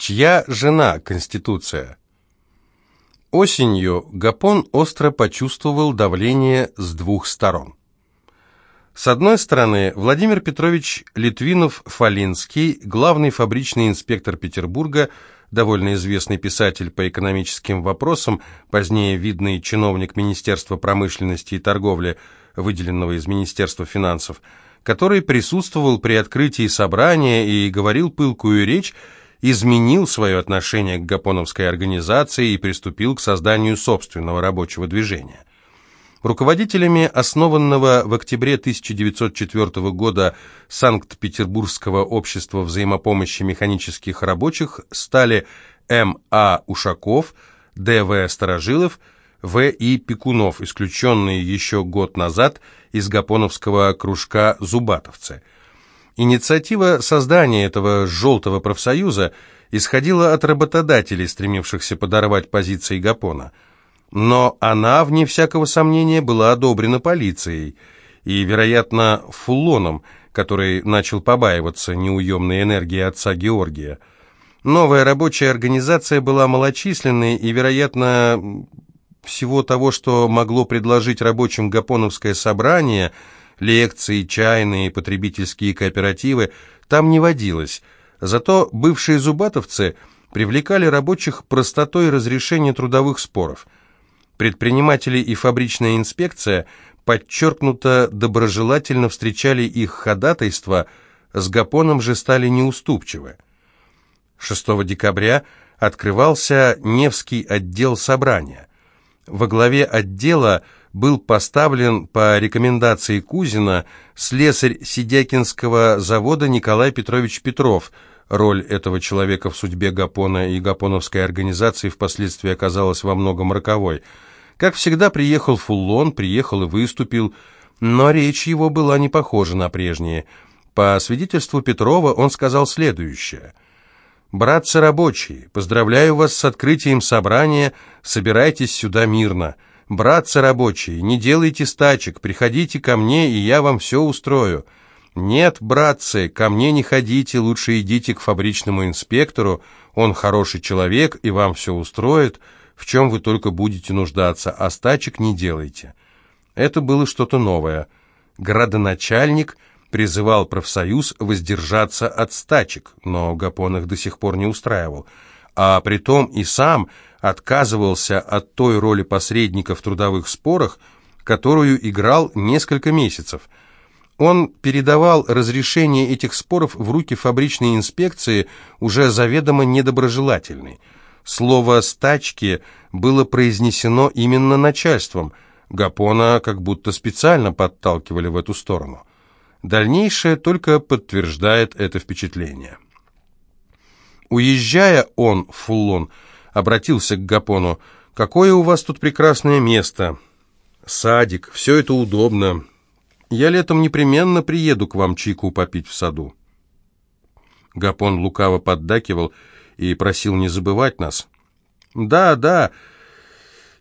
Чья жена Конституция? Осенью Гапон остро почувствовал давление с двух сторон. С одной стороны, Владимир Петрович Литвинов-Фалинский, главный фабричный инспектор Петербурга, довольно известный писатель по экономическим вопросам, позднее видный чиновник Министерства промышленности и торговли, выделенного из Министерства финансов, который присутствовал при открытии собрания и говорил пылкую речь, изменил свое отношение к Гапоновской организации и приступил к созданию собственного рабочего движения. Руководителями основанного в октябре 1904 года Санкт-Петербургского общества взаимопомощи механических рабочих стали М. А. Ушаков, Д. В. Старожилов, В. И. Пекунов, исключенные еще год назад из Гапоновского кружка «Зубатовцы». Инициатива создания этого «желтого профсоюза» исходила от работодателей, стремившихся подорвать позиции Гапона – но она, вне всякого сомнения, была одобрена полицией и, вероятно, Фуллоном, который начал побаиваться неуемной энергии отца Георгия. Новая рабочая организация была малочисленной и, вероятно, всего того, что могло предложить рабочим Гапоновское собрание, лекции, чайные, потребительские кооперативы, там не водилось. Зато бывшие зубатовцы привлекали рабочих простотой разрешения трудовых споров – Предприниматели и фабричная инспекция подчеркнуто доброжелательно встречали их ходатайства, с Гапоном же стали неуступчивы. 6 декабря открывался Невский отдел собрания. Во главе отдела был поставлен по рекомендации Кузина слесарь Сидякинского завода Николай Петрович Петров. Роль этого человека в судьбе Гапона и Гапоновской организации впоследствии оказалась во многом роковой – как всегда, приехал Фуллон, приехал и выступил, но речь его была не похожа на прежние. По свидетельству Петрова он сказал следующее. «Братцы рабочие, поздравляю вас с открытием собрания, собирайтесь сюда мирно. Братцы рабочие, не делайте стачек, приходите ко мне, и я вам все устрою». «Нет, братцы, ко мне не ходите, лучше идите к фабричному инспектору, он хороший человек и вам все устроит» в чем вы только будете нуждаться, а стачек не делайте. Это было что-то новое. Градоначальник призывал профсоюз воздержаться от стачек, но Гапон их до сих пор не устраивал, а притом и сам отказывался от той роли посредника в трудовых спорах, которую играл несколько месяцев. Он передавал разрешение этих споров в руки фабричной инспекции, уже заведомо недоброжелательной. Слово «стачки» было произнесено именно начальством. Гапона как будто специально подталкивали в эту сторону. Дальнейшее только подтверждает это впечатление. Уезжая он, Фуллон, обратился к Гапону. «Какое у вас тут прекрасное место! Садик, все это удобно. Я летом непременно приеду к вам чайку попить в саду». Гапон лукаво поддакивал и просил не забывать нас. «Да, да,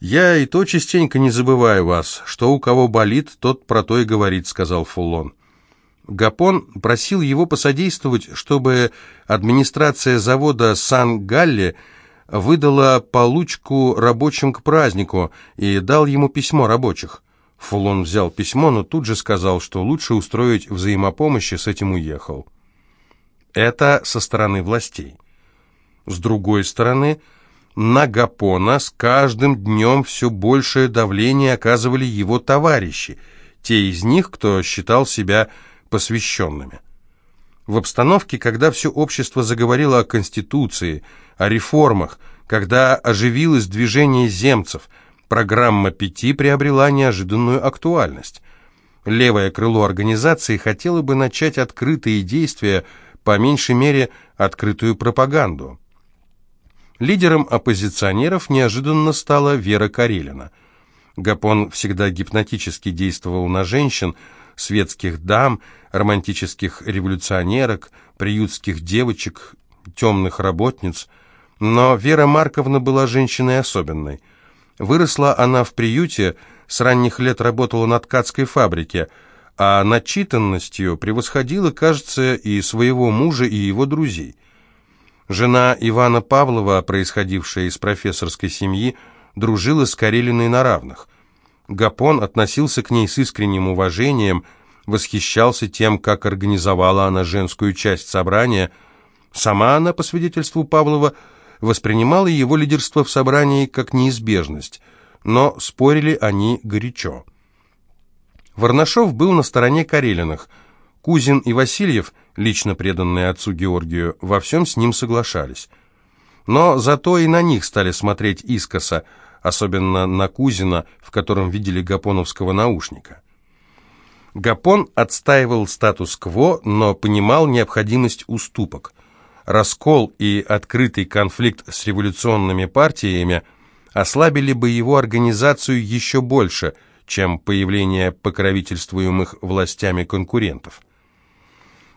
я и то частенько не забываю вас. Что у кого болит, тот про то и говорит», — сказал Фуллон. Гапон просил его посодействовать, чтобы администрация завода Сан-Галли выдала получку рабочим к празднику и дал ему письмо рабочих. Фулон взял письмо, но тут же сказал, что лучше устроить взаимопомощь и с этим уехал. Это со стороны властей. С другой стороны, на Гапона с каждым днем все большее давление оказывали его товарищи, те из них, кто считал себя посвященными. В обстановке, когда все общество заговорило о Конституции, о реформах, когда оживилось движение земцев, программа пяти приобрела неожиданную актуальность. Левое крыло организации хотело бы начать открытые действия, по меньшей мере, открытую пропаганду. Лидером оппозиционеров неожиданно стала Вера Карелина. Гапон всегда гипнотически действовал на женщин, светских дам, романтических революционерок, приютских девочек, темных работниц. Но Вера Марковна была женщиной особенной. Выросла она в приюте, с ранних лет работала на ткацкой фабрике, а начитанностью превосходила, кажется, и своего мужа, и его друзей. Жена Ивана Павлова, происходившая из профессорской семьи, дружила с Карелиной на равных. Гапон относился к ней с искренним уважением, восхищался тем, как организовала она женскую часть собрания. Сама она, по свидетельству Павлова, воспринимала его лидерство в собрании как неизбежность, но спорили они горячо. Варнашов был на стороне Карелиных. Кузин и Васильев, лично преданные отцу Георгию, во всем с ним соглашались. Но зато и на них стали смотреть искоса, особенно на Кузина, в котором видели гапоновского наушника. Гапон отстаивал статус-кво, но понимал необходимость уступок. Раскол и открытый конфликт с революционными партиями ослабили бы его организацию еще больше – чем появление покровительствуемых властями конкурентов.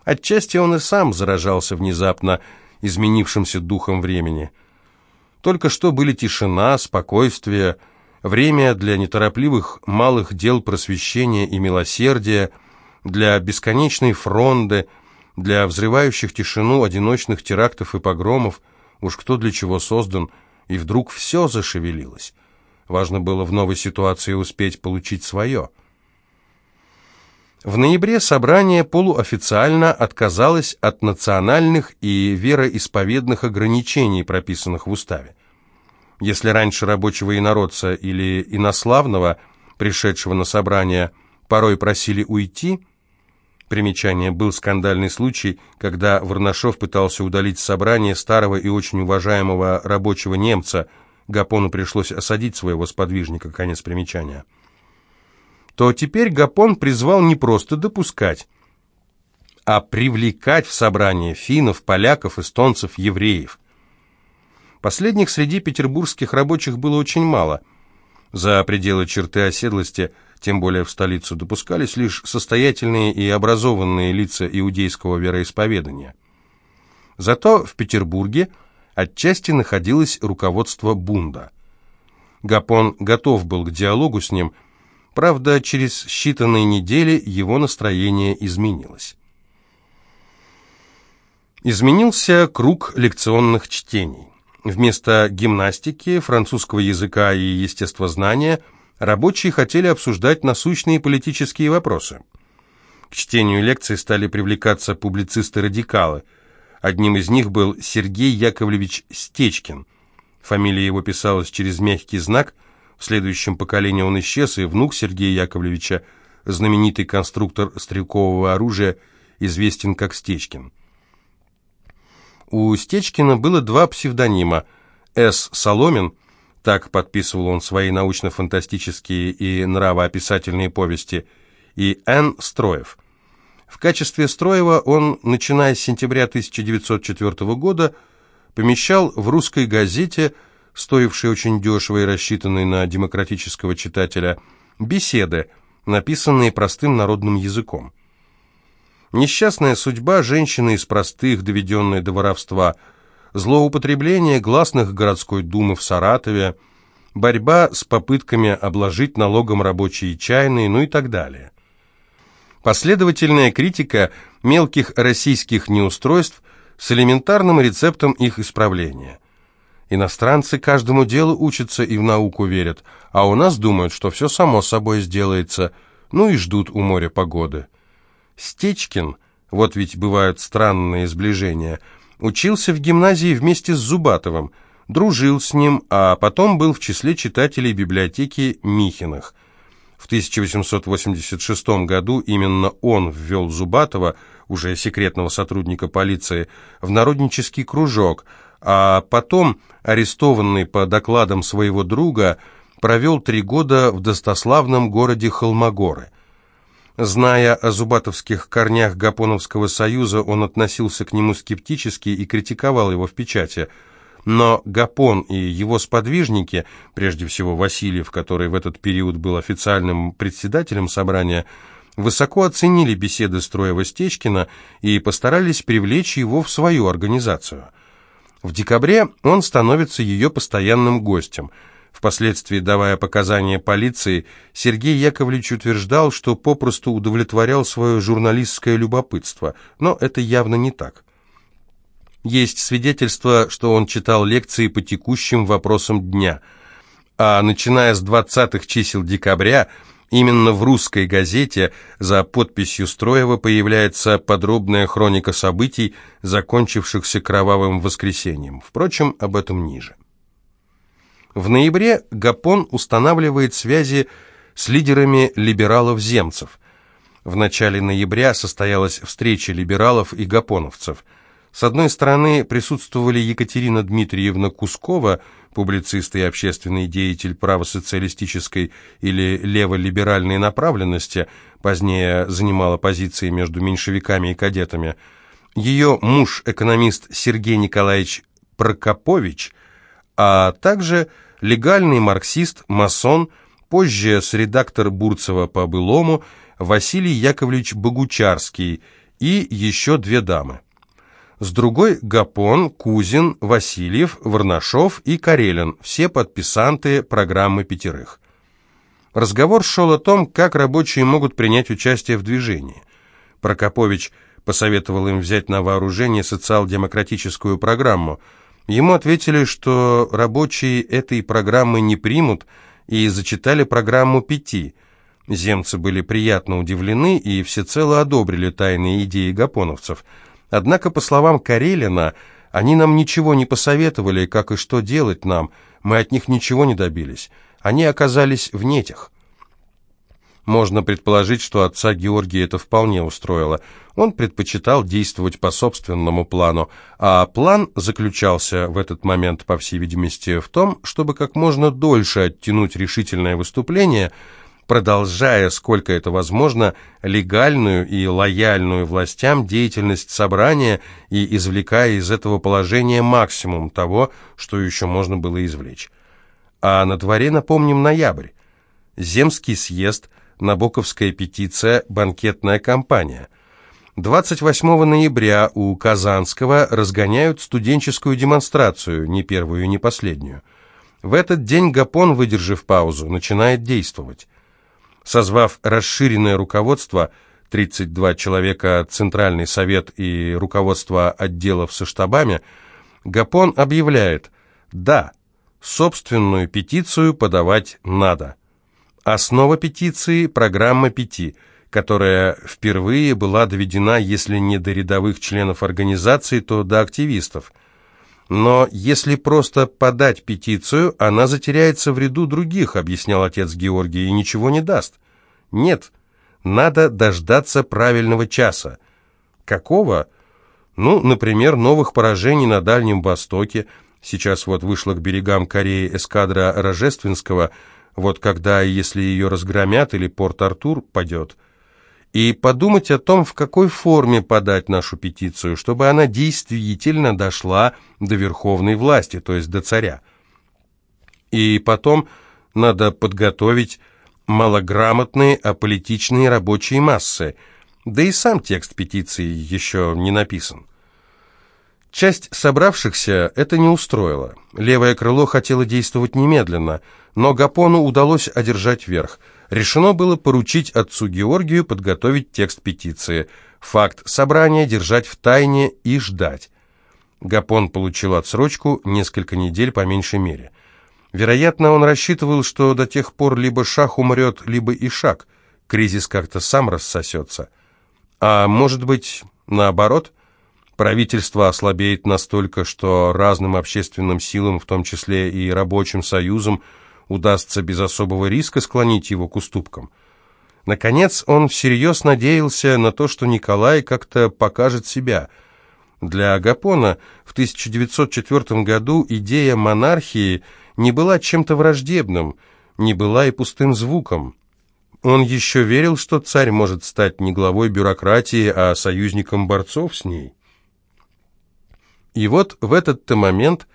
Отчасти он и сам заражался внезапно изменившимся духом времени. Только что были тишина, спокойствие, время для неторопливых малых дел просвещения и милосердия, для бесконечной фронды, для взрывающих тишину одиночных терактов и погромов, уж кто для чего создан, и вдруг все зашевелилось. Важно было в новой ситуации успеть получить свое. В ноябре собрание полуофициально отказалось от национальных и вероисповедных ограничений, прописанных в уставе. Если раньше рабочего инородца или инославного, пришедшего на собрание, порой просили уйти, примечание был скандальный случай, когда Варнашов пытался удалить с собрания старого и очень уважаемого рабочего немца – Гапону пришлось осадить своего сподвижника, конец примечания, то теперь Гапон призвал не просто допускать, а привлекать в собрание финнов, поляков, эстонцев, евреев. Последних среди петербургских рабочих было очень мало. За пределы черты оседлости, тем более в столицу, допускались лишь состоятельные и образованные лица иудейского вероисповедания. Зато в Петербурге – отчасти находилось руководство Бунда. Гапон готов был к диалогу с ним, правда, через считанные недели его настроение изменилось. Изменился круг лекционных чтений. Вместо гимнастики, французского языка и естествознания рабочие хотели обсуждать насущные политические вопросы. К чтению лекций стали привлекаться публицисты-радикалы – Одним из них был Сергей Яковлевич Стечкин. Фамилия его писалась через мягкий знак. В следующем поколении он исчез, и внук Сергея Яковлевича, знаменитый конструктор стрелкового оружия, известен как Стечкин. У Стечкина было два псевдонима. С. Соломин, так подписывал он свои научно-фантастические и нравоописательные повести, и Н. Строев – в качестве Строева он, начиная с сентября 1904 года, помещал в русской газете, стоившей очень дешево и рассчитанной на демократического читателя, беседы, написанные простым народным языком. Несчастная судьба женщины из простых, доведенной до воровства, злоупотребление гласных городской думы в Саратове, борьба с попытками обложить налогом рабочие чайные, ну и так далее. Последовательная критика мелких российских неустройств с элементарным рецептом их исправления. Иностранцы каждому делу учатся и в науку верят, а у нас думают, что все само собой сделается, ну и ждут у моря погоды. Стечкин, вот ведь бывают странные сближения, учился в гимназии вместе с Зубатовым, дружил с ним, а потом был в числе читателей библиотеки Михиных – в 1886 году именно он ввел Зубатова, уже секретного сотрудника полиции, в народнический кружок, а потом, арестованный по докладам своего друга, провел три года в достославном городе Холмогоры. Зная о зубатовских корнях Гапоновского союза, он относился к нему скептически и критиковал его в печати – но Гапон и его сподвижники, прежде всего Васильев, который в этот период был официальным председателем собрания, высоко оценили беседы Строева-Стечкина и постарались привлечь его в свою организацию. В декабре он становится ее постоянным гостем. Впоследствии, давая показания полиции, Сергей Яковлевич утверждал, что попросту удовлетворял свое журналистское любопытство, но это явно не так. Есть свидетельство, что он читал лекции по текущим вопросам дня. А начиная с 20-х чисел декабря, именно в русской газете за подписью Строева появляется подробная хроника событий, закончившихся кровавым воскресеньем. Впрочем, об этом ниже. В ноябре Гапон устанавливает связи с лидерами либералов-земцев. В начале ноября состоялась встреча либералов и гапоновцев. С одной стороны присутствовали Екатерина Дмитриевна Кускова, публицист и общественный деятель правосоциалистической или леволиберальной направленности, позднее занимала позиции между меньшевиками и кадетами. Ее муж, экономист Сергей Николаевич Прокопович, а также легальный марксист, масон, позже с редактор Бурцева по былому Василий Яковлевич Богучарский и еще две дамы. С другой – Гапон, Кузин, Васильев, Варнашов и Карелин, все подписанты программы «Пятерых». Разговор шел о том, как рабочие могут принять участие в движении. Прокопович посоветовал им взять на вооружение социал-демократическую программу. Ему ответили, что рабочие этой программы не примут, и зачитали программу «Пяти». Земцы были приятно удивлены и всецело одобрили тайные идеи гапоновцев – Однако, по словам Карелина, они нам ничего не посоветовали, как и что делать нам, мы от них ничего не добились. Они оказались в нетях. Можно предположить, что отца Георгия это вполне устроило. Он предпочитал действовать по собственному плану, а план заключался в этот момент, по всей видимости, в том, чтобы как можно дольше оттянуть решительное выступление – продолжая, сколько это возможно, легальную и лояльную властям деятельность собрания и извлекая из этого положения максимум того, что еще можно было извлечь. А на дворе, напомним, ноябрь. Земский съезд, Набоковская петиция, банкетная кампания. 28 ноября у Казанского разгоняют студенческую демонстрацию, не первую, не последнюю. В этот день Гапон, выдержав паузу, начинает действовать. Созвав расширенное руководство, 32 человека, Центральный совет и руководство отделов со штабами, Гапон объявляет «Да, собственную петицию подавать надо». Основа петиции – программа пяти, которая впервые была доведена, если не до рядовых членов организации, то до активистов. Но если просто подать петицию, она затеряется в ряду других, объяснял отец Георгий, и ничего не даст. Нет, надо дождаться правильного часа. Какого? Ну, например, новых поражений на Дальнем Востоке. Сейчас вот вышла к берегам Кореи эскадра Рожественского, вот когда, если ее разгромят или Порт-Артур падет – и подумать о том, в какой форме подать нашу петицию, чтобы она действительно дошла до верховной власти, то есть до царя. И потом надо подготовить малограмотные, аполитичные рабочие массы, да и сам текст петиции еще не написан. Часть собравшихся это не устроило. Левое крыло хотело действовать немедленно, но Гапону удалось одержать верх – решено было поручить отцу Георгию подготовить текст петиции, факт собрания держать в тайне и ждать. Гапон получил отсрочку несколько недель по меньшей мере. Вероятно, он рассчитывал, что до тех пор либо шах умрет, либо и шаг. Кризис как-то сам рассосется. А может быть, наоборот, правительство ослабеет настолько, что разным общественным силам, в том числе и рабочим союзам, удастся без особого риска склонить его к уступкам. Наконец, он всерьез надеялся на то, что Николай как-то покажет себя. Для Агапона в 1904 году идея монархии не была чем-то враждебным, не была и пустым звуком. Он еще верил, что царь может стать не главой бюрократии, а союзником борцов с ней. И вот в этот-то момент,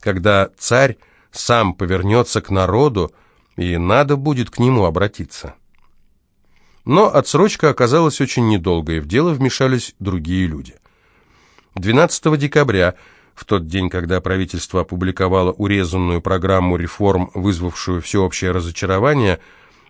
когда царь сам повернется к народу, и надо будет к нему обратиться. Но отсрочка оказалась очень недолгой, в дело вмешались другие люди. 12 декабря, в тот день, когда правительство опубликовало урезанную программу реформ, вызвавшую всеобщее разочарование,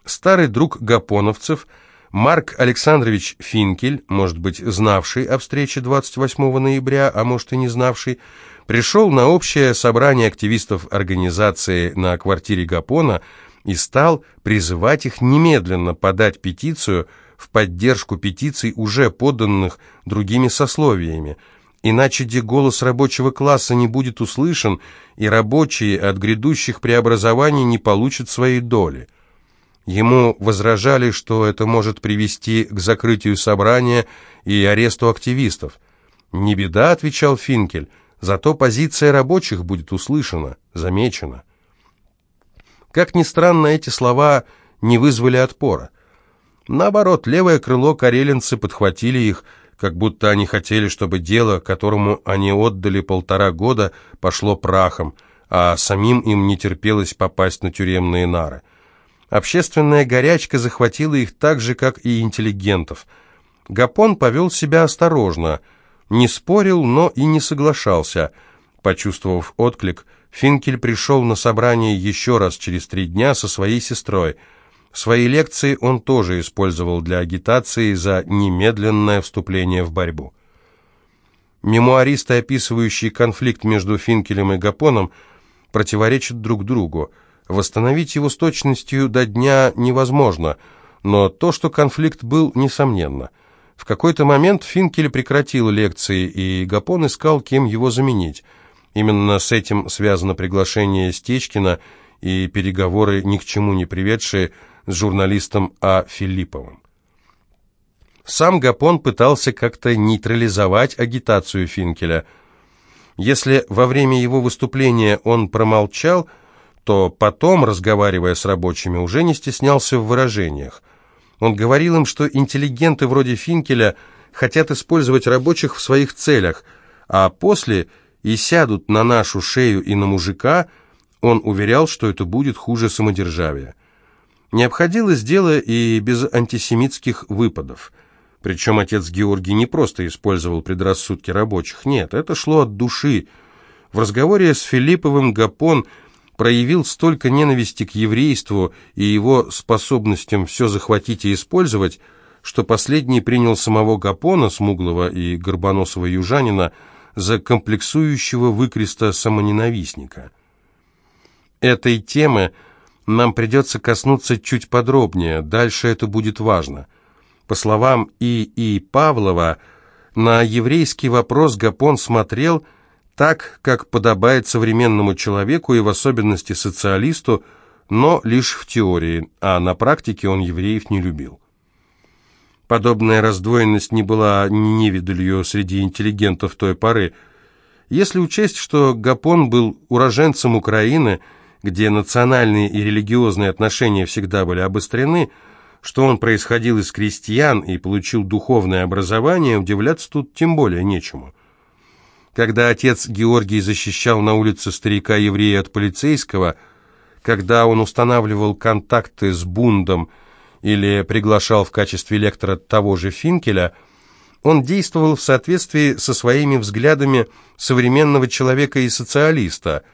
старый друг гапоновцев, Марк Александрович Финкель, может быть, знавший о встрече 28 ноября, а может и не знавший, пришел на общее собрание активистов организации на квартире Гапона и стал призывать их немедленно подать петицию в поддержку петиций, уже поданных другими сословиями, иначе где голос рабочего класса не будет услышан, и рабочие от грядущих преобразований не получат своей доли. Ему возражали, что это может привести к закрытию собрания и аресту активистов. «Не беда», — отвечал Финкель, — «зато позиция рабочих будет услышана, замечена». Как ни странно, эти слова не вызвали отпора. Наоборот, левое крыло карелинцы подхватили их, как будто они хотели, чтобы дело, которому они отдали полтора года, пошло прахом, а самим им не терпелось попасть на тюремные нары. Общественная горячка захватила их так же, как и интеллигентов. Гапон повел себя осторожно, не спорил, но и не соглашался. Почувствовав отклик, Финкель пришел на собрание еще раз через три дня со своей сестрой. Свои лекции он тоже использовал для агитации за немедленное вступление в борьбу. Мемуаристы, описывающие конфликт между Финкелем и Гапоном, противоречат друг другу. Восстановить его с точностью до дня невозможно, но то, что конфликт был, несомненно. В какой-то момент Финкель прекратил лекции, и Гапон искал, кем его заменить. Именно с этим связано приглашение Стечкина и переговоры, ни к чему не приведшие, с журналистом А. Филипповым. Сам Гапон пытался как-то нейтрализовать агитацию Финкеля. Если во время его выступления он промолчал – то потом, разговаривая с рабочими, уже не стеснялся в выражениях. Он говорил им, что интеллигенты вроде Финкеля хотят использовать рабочих в своих целях, а после и сядут на нашу шею и на мужика, он уверял, что это будет хуже самодержавия. Не обходилось дело и без антисемитских выпадов. Причем отец Георгий не просто использовал предрассудки рабочих, нет, это шло от души. В разговоре с Филипповым Гапон – проявил столько ненависти к еврейству и его способностям все захватить и использовать, что последний принял самого Гапона, смуглого и горбоносого южанина, за комплексующего выкреста самоненавистника. Этой темы нам придется коснуться чуть подробнее, дальше это будет важно. По словам И. И. Павлова, на еврейский вопрос Гапон смотрел – так, как подобает современному человеку и в особенности социалисту, но лишь в теории, а на практике он евреев не любил. Подобная раздвоенность не была невидалью среди интеллигентов той поры. Если учесть, что Гапон был уроженцем Украины, где национальные и религиозные отношения всегда были обострены, что он происходил из крестьян и получил духовное образование, удивляться тут тем более нечему. Когда отец Георгий защищал на улице старика-еврея от полицейского, когда он устанавливал контакты с Бундом или приглашал в качестве лектора того же Финкеля, он действовал в соответствии со своими взглядами современного человека и социалиста,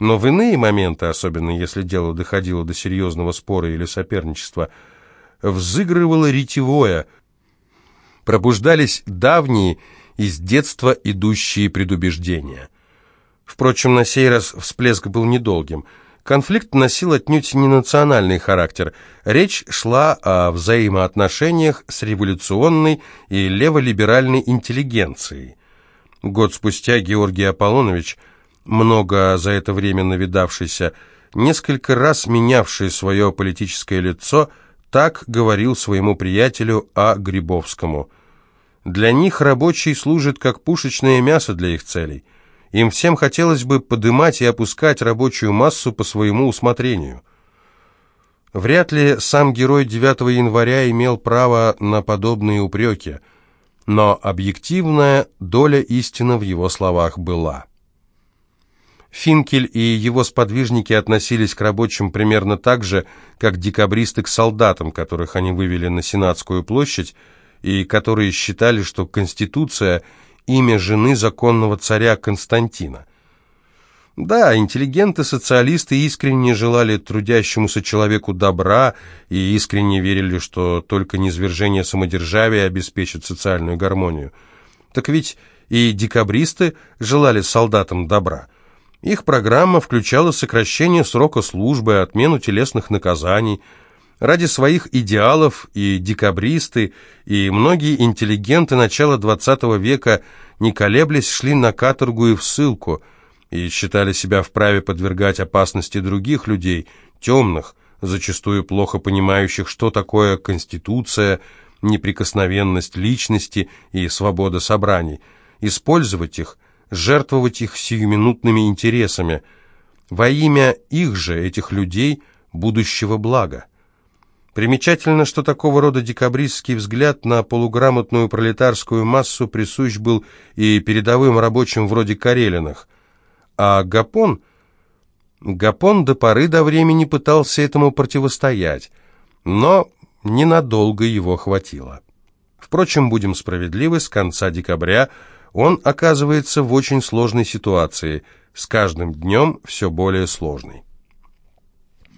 но в иные моменты, особенно если дело доходило до серьезного спора или соперничества, взыгрывало ретевое, пробуждались давние из детства идущие предубеждения. Впрочем, на сей раз всплеск был недолгим. Конфликт носил отнюдь не национальный характер. Речь шла о взаимоотношениях с революционной и леволиберальной интеллигенцией. Год спустя Георгий Аполлонович, много за это время навидавшийся, несколько раз менявший свое политическое лицо, так говорил своему приятелю А. Грибовскому – для них рабочий служит как пушечное мясо для их целей. Им всем хотелось бы подымать и опускать рабочую массу по своему усмотрению. Вряд ли сам герой 9 января имел право на подобные упреки, но объективная доля истины в его словах была. Финкель и его сподвижники относились к рабочим примерно так же, как декабристы к солдатам, которых они вывели на Сенатскую площадь, и которые считали, что Конституция – имя жены законного царя Константина. Да, интеллигенты-социалисты искренне желали трудящемуся человеку добра и искренне верили, что только низвержение самодержавия обеспечит социальную гармонию. Так ведь и декабристы желали солдатам добра. Их программа включала сокращение срока службы, отмену телесных наказаний. Ради своих идеалов и декабристы, и многие интеллигенты начала XX века, не колеблясь, шли на каторгу и в ссылку – и считали себя вправе подвергать опасности других людей, темных, зачастую плохо понимающих, что такое Конституция, неприкосновенность личности и свобода собраний, использовать их, жертвовать их сиюминутными интересами, во имя их же, этих людей, будущего блага. Примечательно, что такого рода декабристский взгляд на полуграмотную пролетарскую массу присущ был и передовым рабочим вроде Карелиных. А Гапон... Гапон до поры до времени пытался этому противостоять, но ненадолго его хватило. Впрочем, будем справедливы, с конца декабря он оказывается в очень сложной ситуации, с каждым днем все более сложной.